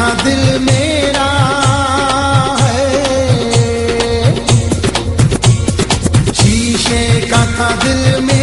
था दिल मेरा है। शीशे का था दिल मेरा।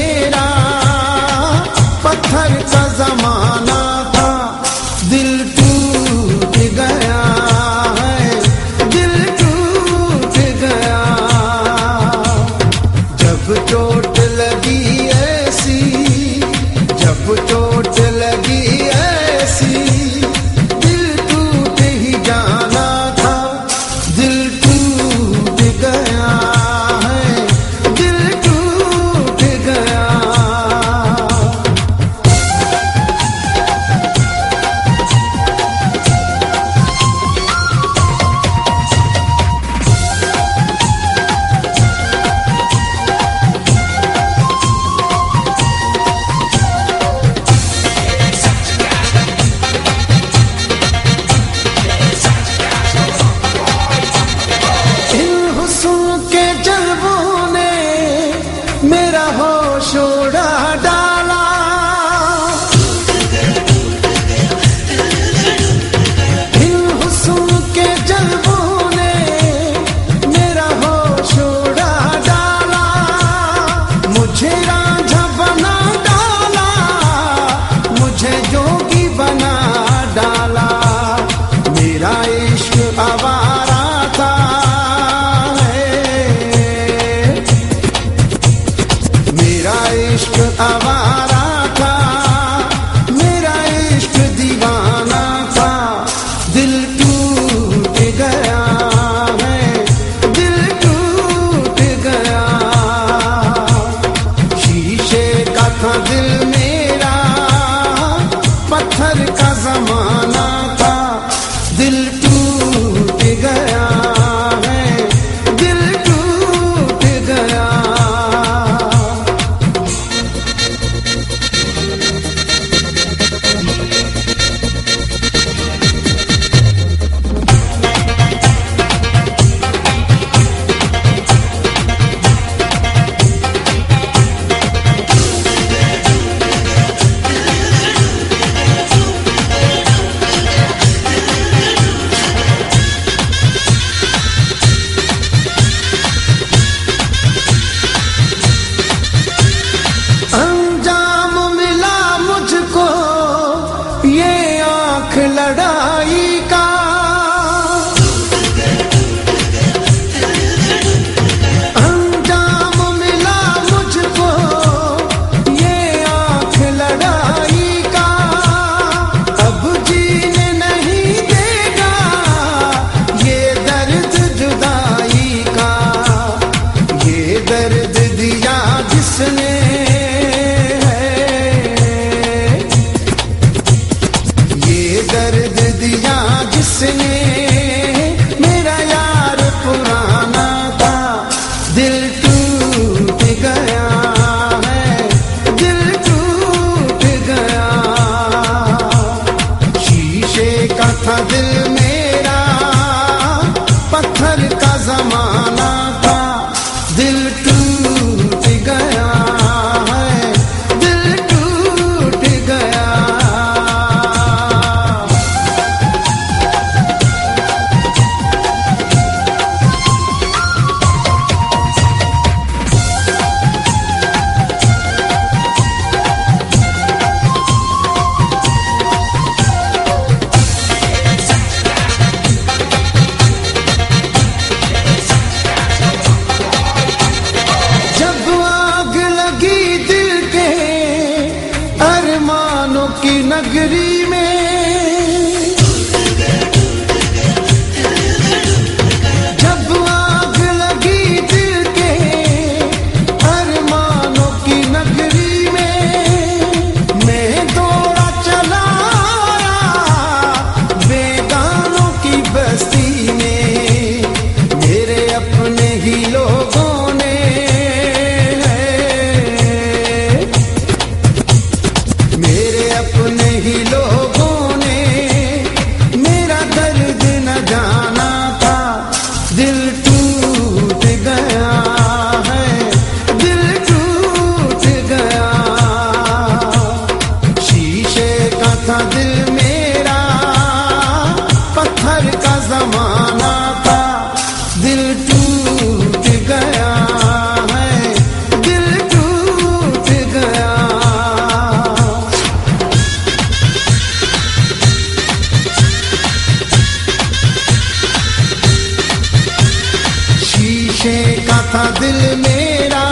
था दिल मेरा।